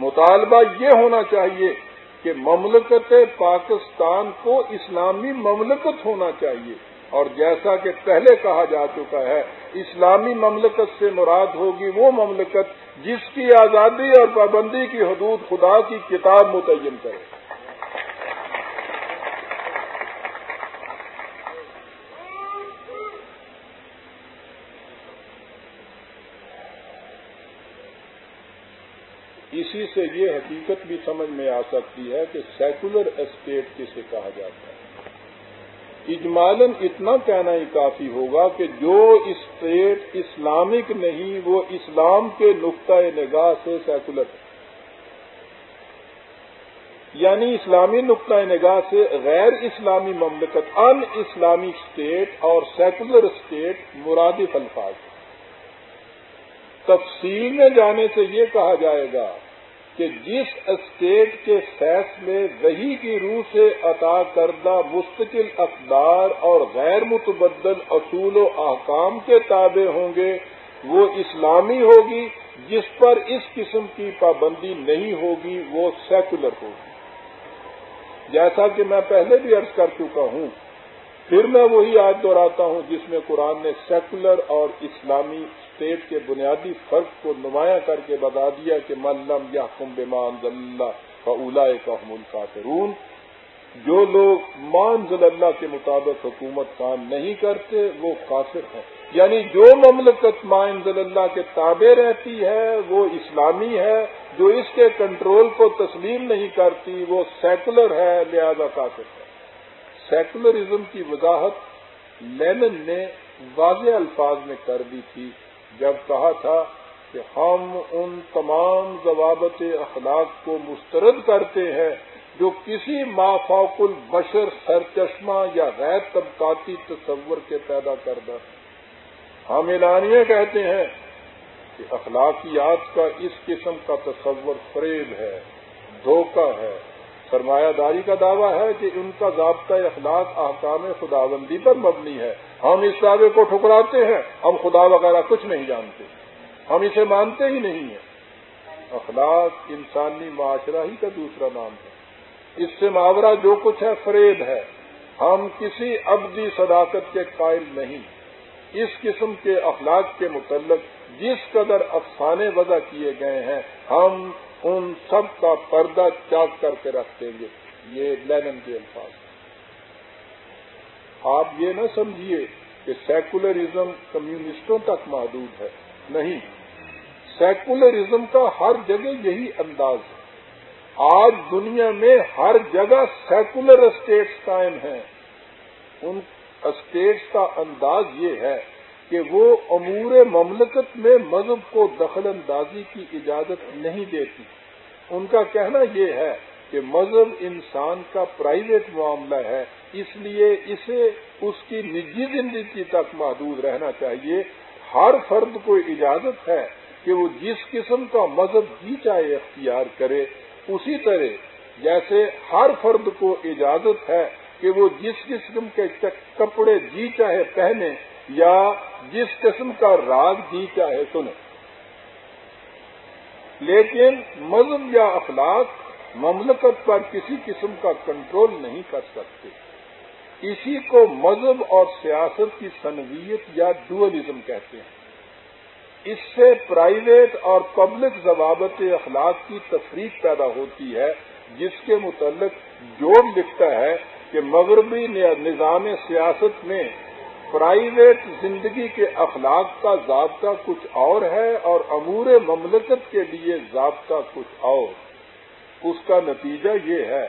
مطالبہ یہ ہونا چاہیے کہ مملکت پاکستان کو اسلامی مملکت ہونا چاہیے۔ اور جیسا کہ پہلے کہا جا چکا ہے، اسلامی مملکت سے مراد ہوگی وہ مملکت جس کی آزادی اور پابندی کی حدود خدا کی کتاب متعین کرے۔ اسی سے یہ حقیقت بھی سمجھ میں آ سکتی ہے کہ سیکولر اسٹیٹ کسے کہا جاتا ہے۔ اجمالن اتنا کہنا ہی کافی ہوگا کہ جو اسٹیٹ اسلامک نہیں، وہ اسلام کے نقطۂ نگاہ سے سیکولر ہے۔ یعنی اسلامی نقطۂ نگاہ سے غیر اسلامی مملکت ان اسلامی اسٹیٹ اور سیکولر اسٹیٹ مرادف الفاظ۔ تفصیل میں جانے سے یہ کہا جائے گا کہ جس اسٹیٹ کے فیصلے وہی کی روح سے عطا کردہ مستقل اقدار اور غیر متبدل اصول و احکام کے تابع ہوں گے، وہ اسلامی ہوگی، جس پر اس قسم کی پابندی نہیں ہوگی، وہ سیکولر ہوگی۔ جیسا کہ میں پہلے بھی عرض کر چکا ہوں، پھر میں وہی آج دہراتا ہوں جس میں قرآن نے سیکولر اور اسلامی اسٹیٹ کے بنیادی فرق کو نمایاں کر کے بتا دیا کہ ملم یا کم بمان اللہ کا اولا کا القافرون جو لوگ مان اللہ کے مطابق حکومت کام نہیں کرتے، وہ کافر ہیں۔ یعنی جو مملکت مائنزل اللہ کے تابع رہتی ہے، وہ اسلامی ہے۔ جو اس کے کنٹرول کو تسلیم نہیں کرتی، وہ سیکولر ہے، لہذا کافر ہے سیکولرزم کی وضاحت لینن نے واضح الفاظ میں کر دی تھی۔ جب کہا تھا کہ ہم ان تمام ضوابط اخلاق کو مسترد کرتے ہیں جو کسی مافوق البشر سرچشمہ یا غیر طبقاتی تصور کے پیدا کردہ ہم اعلانیہ کہتے ہیں کہ اخلاقیات کا اس قسم کا تصور فریب ہے، دھوکہ ہے سرمایہ داری کا دعویٰ ہے کہ ان کا ضابطۂ اخلاق احکام خداوندی پر مبنی ہے۔ ہم اس دعوے کو ٹھکراتے ہیں، ہم خدا وغیرہ کچھ نہیں جانتے۔ ہم اسے مانتے ہی نہیں ہیں۔ اخلاق انسانی معاشرہ ہی کا دوسرا نام ہے۔ اس سے محاورہ جو کچھ ہے، فریب ہے۔ ہم کسی ابدی صداقت کے قائل نہیں۔ اس قسم کے اخلاق کے متعلق جس قدر افسانے وضع کیے گئے ہیں، ہم ان سب کا پردہ چاک کر کے رکھ دیں گے۔ یہ لینن کے الفاظ آپ یہ نہ سمجھیے کہ سیکولرزم کمیونسٹوں تک محدود ہے۔ نہیں، سیکولرزم کا ہر جگہ یہی انداز ہے۔ آج دنیا میں ہر جگہ سیکولر اسٹیٹس قائم ہیں۔ ان اسٹیٹس کا انداز یہ ہے کہ وہ امور مملکت میں مذہب کو دخل اندازی کی اجازت نہیں دیتی۔ ان کا کہنا یہ ہے کہ مذہب انسان کا پرائیویٹ معاملہ ہے، اس لیے اسے اس کی نجی زندگی تک محدود رہنا چاہیے۔ ہر فرد کو اجازت ہے کہ وہ جس قسم کا مذہب جی چاہے اختیار کرے۔ اسی طرح جیسے ہر فرد کو اجازت ہے کہ وہ جس قسم کے کپڑے جی چاہے پہنے یا جس قسم کا راگ جی چاہے سنے۔ لیکن مذہب یا اخلاق مملکت پر کسی قسم کا کنٹرول نہیں کر سکتے۔ اسی کو مذہب اور سیاست کی سنویت یا ڈوئلزم کہتے ہیں۔ اس سے پرائیویٹ اور پبلک ضوابط اخلاق کی تفریق پیدا ہوتی ہے، جس کے متعلق جوڑ لکھتا ہے کہ مغربی نظام سیاست میں پرائیویٹ زندگی کے اخلاق کا ضابطہ کچھ اور ہے اور امور مملکت کے لیے ضابطہ کچھ اور۔ اس کا نتیجہ یہ ہے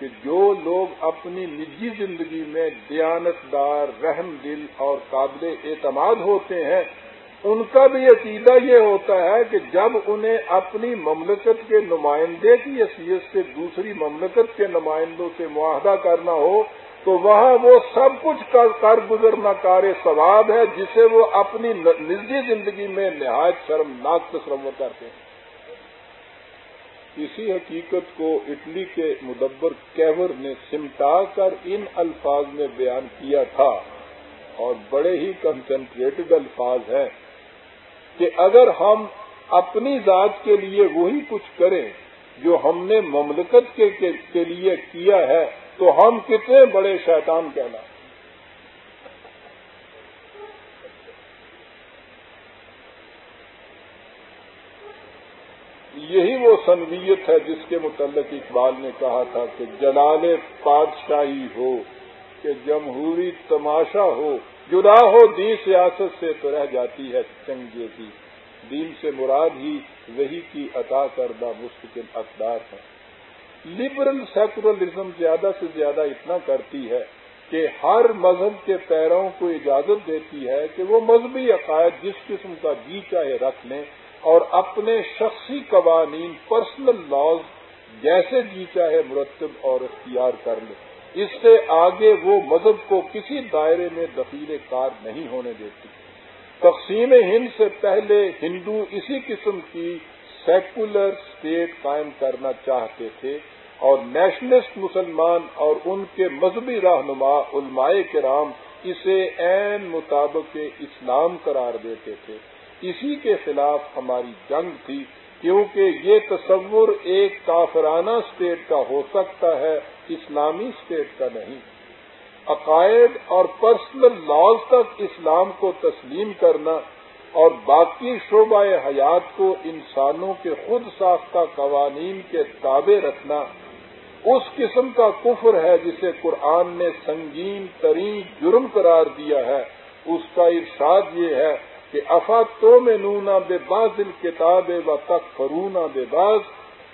کہ جو لوگ اپنی نجی زندگی میں دیانتدار، رحم دل اور قابل اعتماد ہوتے ہیں، ان کا بھی عقیدہ یہ ہوتا ہے کہ جب انہیں اپنی مملکت کے نمائندے کی حیثیت سے دوسری مملکت کے نمائندوں سے معاہدہ کرنا ہو تو وہاں وہ سب کچھ کر گزرنا کار ثواب ہے، جسے وہ اپنی نجی زندگی میں نہایت شرمناک تصور کرتے ہیں۔ اسی حقیقت کو اٹلی کے مدبر کیور نے سمٹا کر ان الفاظ میں بیان کیا تھا۔ اور بڑے ہی کنسنٹریٹڈ الفاظ ہیں کہ اگر ہم اپنی ذات کے لیے وہی کچھ کریں جو ہم نے مملکت کے لیے کیا ہے تو ہم کتنے بڑے شیطان کہنا یہی وہ سنویت ہے جس کے متعلق اقبال نے کہا تھا کہ جلال پادشاہی ہو، کہ جمہوری تماشا ہو، جدا ہو دی سیاست سے تو رہ جاتی ہے چنگیزی دین سے مراد ہی وہی کی عطا کردہ مستقل اقدار ہے۔ لبرل سیکولرزم زیادہ سے زیادہ اتنا کرتی ہے کہ ہر مذہب کے پیروں کو اجازت دیتی ہے کہ وہ مذہبی عقائد جس قسم کا جی چاہے رکھ لیں اور اپنے شخصی قوانین پرسنل لاز جیسے جی چاہے مرتب اور اختیار کر لیں۔ اس سے آگے وہ مذہب کو کسی دائرے میں دفیل کار نہیں ہونے دیتی۔ تقسیم ہند سے پہلے ہندو اسی قسم کی سیکولر اسٹیٹ قائم کرنا چاہتے تھے۔ اور نیشنلسٹ مسلمان اور ان کے مذہبی رہنما علماء کرام اسے عین مطابق اسلام قرار دیتے تھے۔ اسی کے خلاف ہماری جنگ تھی، کیونکہ یہ تصور ایک کافرانہ اسٹیٹ کا ہو سکتا ہے، اسلامی اسٹیٹ کا نہیں۔ عقائد اور پرسنل لاز تک اسلام کو تسلیم کرنا اور باقی شعبہ حیات کو انسانوں کے خود ساختہ قوانین کے تابع رکھنا اس قسم کا کفر ہے جسے قرآن نے سنگین ترین جرم قرار دیا ہے۔ اس کا ارشاد یہ ہے کہ افا تو میں نونا بے بازل کتاب و تک فرونا بے باز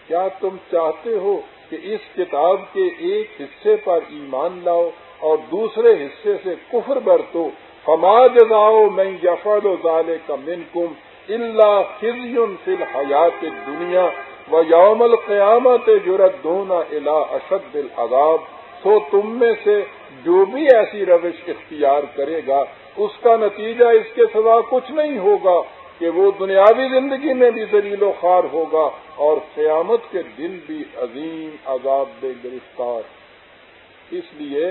کیا تم چاہتے ہو کہ اس کتاب کے ایک حصے پر ایمان لاؤ اور دوسرے حصے سے کفر برتو؟ فما جاؤ میں یفل و ظالے کا من کم اللہ خزیون فی الحیات دنیا و یوم القیامت جرت دونا الا اشد العذاب سو تم میں سے جو بھی ایسی روش اختیار کرے گا، اس کا نتیجہ اس کے سوا کچھ نہیں ہوگا کہ وہ دنیاوی زندگی میں بھی دلیل و خوار ہوگا اور قیامت کے دن بھی عظیم عذاب بے گرفتار۔ اس لیے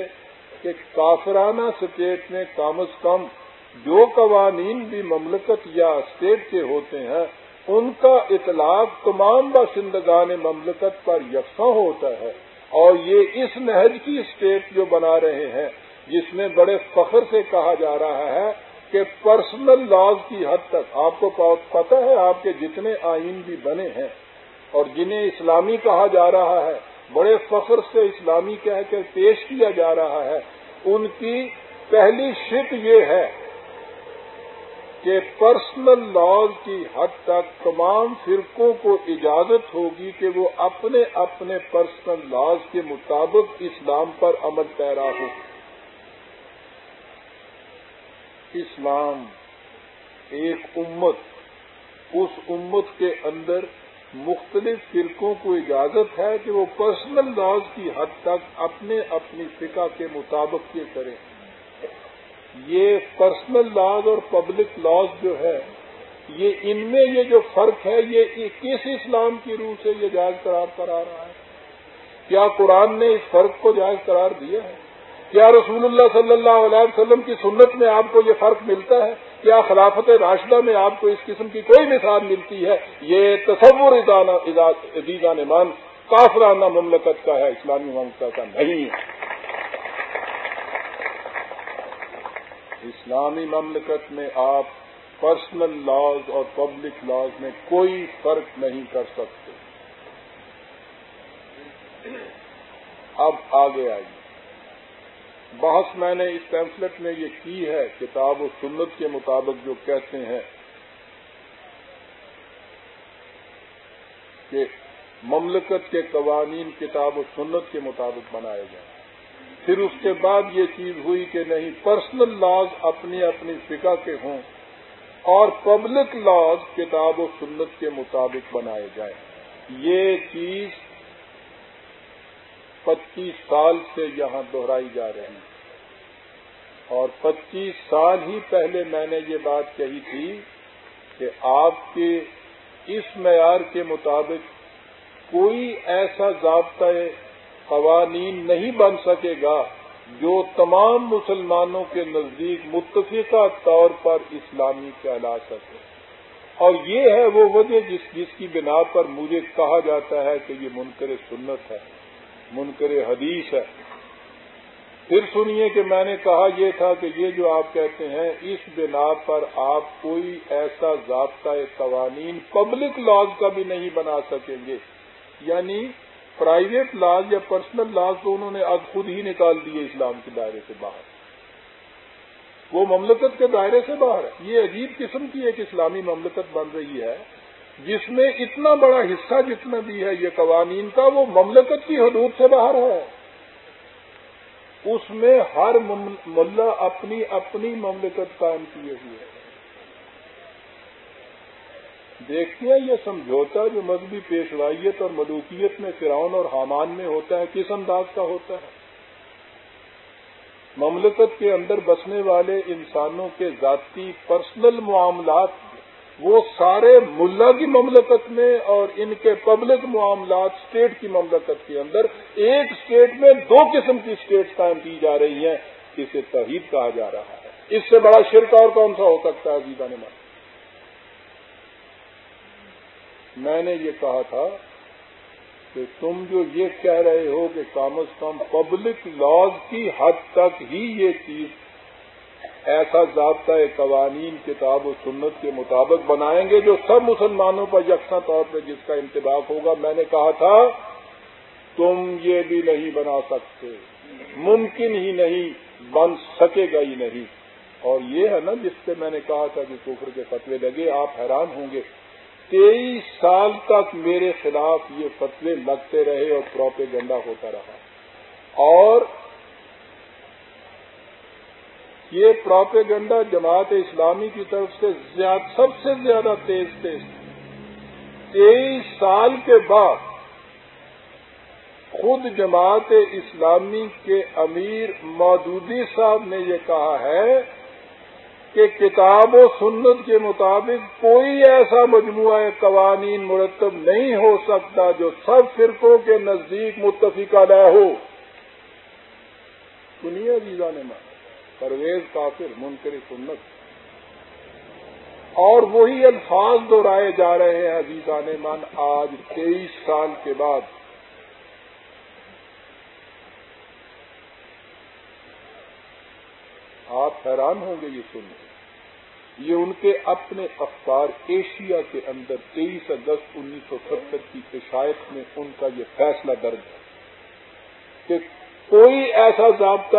کہ کافرانہ سٹیٹ میں کم از کم جو قوانین بھی مملکت یا اسٹیٹ کے ہوتے ہیں۔ ان کا اطلاق تمام باشندگان مملکت پر یکساں ہوتا ہے اور یہ اس نہج کی اسٹیٹ جو بنا رہے ہیں، جس میں بڑے فخر سے کہا جا رہا ہے کہ پرسنل لاز کی حد تک، آپ کو پتہ ہے آپ کے جتنے آئین بھی بنے ہیں اور جنہیں اسلامی کہا جا رہا ہے، بڑے فخر سے اسلامی کہہ کر پیش کیا جا رہا ہے، ان کی پہلی شک یہ ہے کہ پرسنل لاز کی حد تک تمام فرقوں کو اجازت ہوگی کہ وہ اپنے اپنے پرسنل لاز کے مطابق اسلام پر عمل پیرا ہو۔ اسلام ایک امت، اس امت کے اندر مختلف فرقوں کو اجازت ہے کہ وہ پرسنل لاز کی حد تک اپنے اپنی فقہ کے مطابق یہ کریں یہ پرسنل لاز اور پبلک لاز جو ہے، یہ ان میں یہ جو فرق ہے، یہ کس اسلام کی روح سے یہ جائز قرار کرا رہا ہے؟ کیا قرآن نے اس فرق کو جائز قرار دیا ہے؟ کیا رسول اللہ صلی اللہ علیہ وسلم کی سنت میں آپ کو یہ فرق ملتا ہے؟ کیا خلافت راشدہ میں آپ کو اس قسم کی کوئی مثال ملتی ہے؟ یہ تصور عزیزان مان کافرانہ مملکت کا ہے، اسلامی مملکت کا نہیں ہے۔ اسلامی مملکت میں آپ پرسنل لاز اور پبلک لاز میں کوئی فرق نہیں کر سکتے۔ اب آگے آئیے۔ بحث میں نے اس پیمفلٹ میں یہ کی ہے، کتاب و سنت کے مطابق جو کہتے ہیں کہ مملکت کے قوانین کتاب و سنت کے مطابق بنائے جائیں۔ پھر اس کے بعد یہ چیز ہوئی کہ نہیں پرسنل لاز اپنی اپنی فقہ کے ہوں اور پبلک لاز کتاب و سنت کے مطابق بنائے جائیں۔ یہ چیز پچیس سال سے یہاں دہرائی جا رہی ہے۔ اور پچیس سال ہی پہلے میں نے یہ بات کہی تھی کہ آپ کے اس معیار کے مطابق کوئی ایسا ضابطہ قوانین نہیں بن سکے گا جو تمام مسلمانوں کے نزدیک متفقہ طور پر اسلامی کہلا سکے۔ اور یہ ہے وہ وجہ جس جس کی بنا پر مجھے کہا جاتا ہے کہ یہ منکر سنت ہے، منکر حدیث ہے۔ پھر سنیے کہ میں نے کہا یہ تھا کہ یہ جو آپ کہتے ہیں، اس بنا پر آپ کوئی ایسا ضابطۂ قوانین پبلک لاز کا بھی نہیں بنا سکیں گے۔ یعنی پرائیویٹ لاز یا پرسنل لاز تو انہوں نے اب خود ہی نکال دیے اسلام کے دائرے سے باہر۔ وہ مملکت کے دائرے سے باہر ہے۔ یہ عجیب قسم کی ایک اسلامی مملکت بن رہی ہے، جس میں اتنا بڑا حصہ جتنا بھی ہے یہ قوانین کا، وہ مملکت کی حدود سے باہر ہے۔ اس میں ہر ملا اپنی اپنی مملکت قائم کیے ہوئے ہے۔ دیکھتے ہیں یہ سمجھوتا جو مذہبی پیشوائیت اور ملوکیت میں فرعون اور حامان میں ہوتا ہے، کس انداز کا ہوتا ہے؟ مملکت کے اندر بسنے والے انسانوں کے ذاتی پرسنل معاملات، وہ سارے ملا کی مملکت میں اور ان کے پبلک معاملات اسٹیٹ کی مملکت کے اندر ایک اسٹیٹ میں دو قسم کی اسٹیٹ قائم کی جا رہی ہیں اسے توحید کہا جا رہا ہے۔ اس سے بڑا شرک اور کون سا ہو سکتا ہے نے میں نے یہ کہا تھا کہ تم جو یہ کہہ رہے ہو کہ کم از کم پبلک لاز کی حد تک ہی یہ چیز ایسا ضابطۂ قوانین، کتاب و سنت کے مطابق بنائیں گے جو سب مسلمانوں پر یکساں طور پہ جس کا انتباق ہوگا۔ میں نے کہا تھا، تم یہ بھی نہیں بنا سکتے۔ ممکن ہی نہیں، بن سکے گا ہی نہیں۔ اور یہ ہے نا جس سے میں نے کہا تھا کہ کفر کے فتوے لگے، آپ حیران ہوں گے۔ تیئیس سال تک میرے خلاف یہ فتوے لگتے رہے اور پروپے گنڈا ہوتا رہا۔ اور یہ پروپیگنڈا جماعت اسلامی کی طرف سے زیادہ سب سے زیادہ تیز تیز تیئیس سال کے بعد خود جماعت اسلامی کے امیر مودودی صاحب نے یہ کہا ہے کہ کتاب و سنت کے مطابق کوئی ایسا مجموعہ قوانین مرتب نہیں ہو سکتا جو سب فرقوں کے نزدیک متفقہ نہ ہو۔ سنیے جیزا نے مانا پرویز کافر، منکر سنت۔ اور وہی الفاظ دہرائے جا رہے ہیں عزیزان من آج تیئیس سال کے بعد۔ آپ حیران ہوں گے یہ سن یہ ان کے اپنے افطار ایشیا کے اندر تیئیس اگست انیس سو ستر کی عشایت میں ان کا یہ فیصلہ درج ہے کہ کوئی ایسا ضابطہ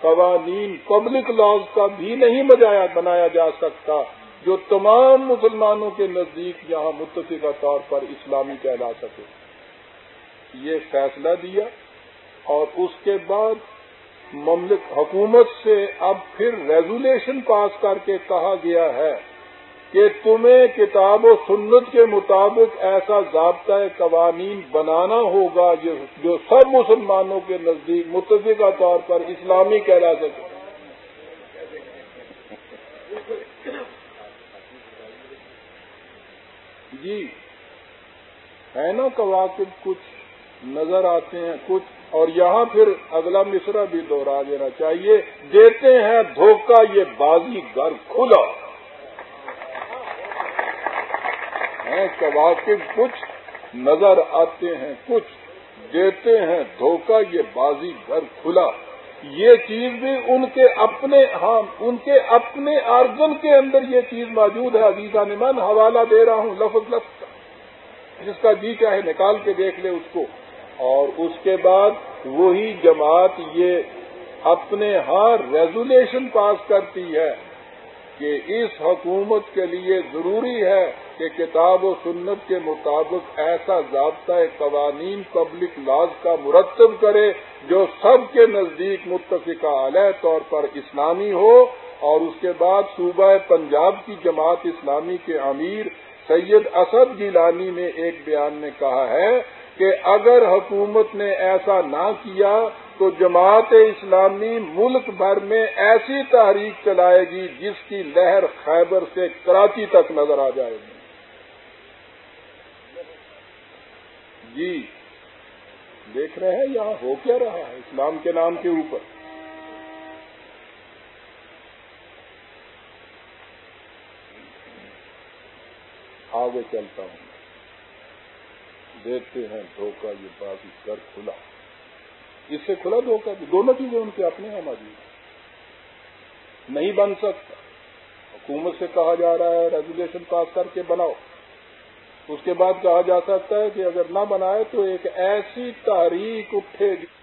قوانین پبلک لاز کا بھی نہیں بجایا بنایا جا سکتا جو تمام مسلمانوں کے نزدیک یہاں متفقہ طور پر اسلامی کہلا سکے۔ یہ فیصلہ دیا اور اس کے بعد مملک حکومت سے اب پھر ریزولیشن پاس کر کے کہا گیا ہے کہ تمہیں کتاب و سنت کے مطابق ایسا ضابطۂ قوانین بنانا ہوگا جو سب مسلمانوں کے نزدیک متفقہ طور پر اسلامی کہلا سکے جی ہے نا قواقب کچھ نظر آتے ہیں، کچھ اور یہاں پھر اگلا مصرا بھی دوہرا دینا چاہیے۔ دیتے ہیں دھوکہ یہ بازی گھر کھلا ہیں کچھ نظر آتے ہیں کچھ۔ دیتے ہیں دھوکہ یہ بازی گھر کھلا یہ چیز بھی ان کے اپنے ہاں ان کے اپنے آرگن کے اندر یہ چیز موجود ہے۔ عزیزہ نمان حوالہ دے رہا ہوں لفظ لفظ کا۔ جس کا جی چاہے نکال کے دیکھ لے اس کو۔ اور اس کے بعد وہی جماعت یہ اپنے ہاں ریزولیشن پاس کرتی ہے کہ اس حکومت کے لیے ضروری ہے کہ کتاب و سنت کے مطابق ایسا ضابطۂ قوانین پبلک لاز کا مرتب کرے جو سب کے نزدیک متفقہ علیہ طور پر اسلامی ہو اور اس کے بعد صوبہ پنجاب کی جماعت اسلامی کے امیر سید اسد گیلانی نے ایک بیان میں کہا ہے کہ اگر حکومت نے ایسا نہ کیا تو جماعت اسلامی ملک بھر میں ایسی تحریک چلائے گی جس کی لہر خیبر سے کراچی تک نظر آ جائے گی۔ جی دیکھ رہے ہیں یہاں ہو کیا رہا ہے؟ اسلام کے نام کے اوپر۔ آگے چلتا ہوں۔ دیکھتے ہیں، دھوکہ یہ بازی کر کھلا۔ اس سے کھلا دھوکہ بھی۔ دونوں چیزیں ان کے اپنے ہماری نہیں بن سکتا۔ حکومت سے کہا جا رہا ہے ریگولیشن پاس کر کے بناؤ۔ اس کے بعد کہا جا سکتا ہے کہ اگر نہ بنائے تو ایک ایسی تاریخ اٹھے گی۔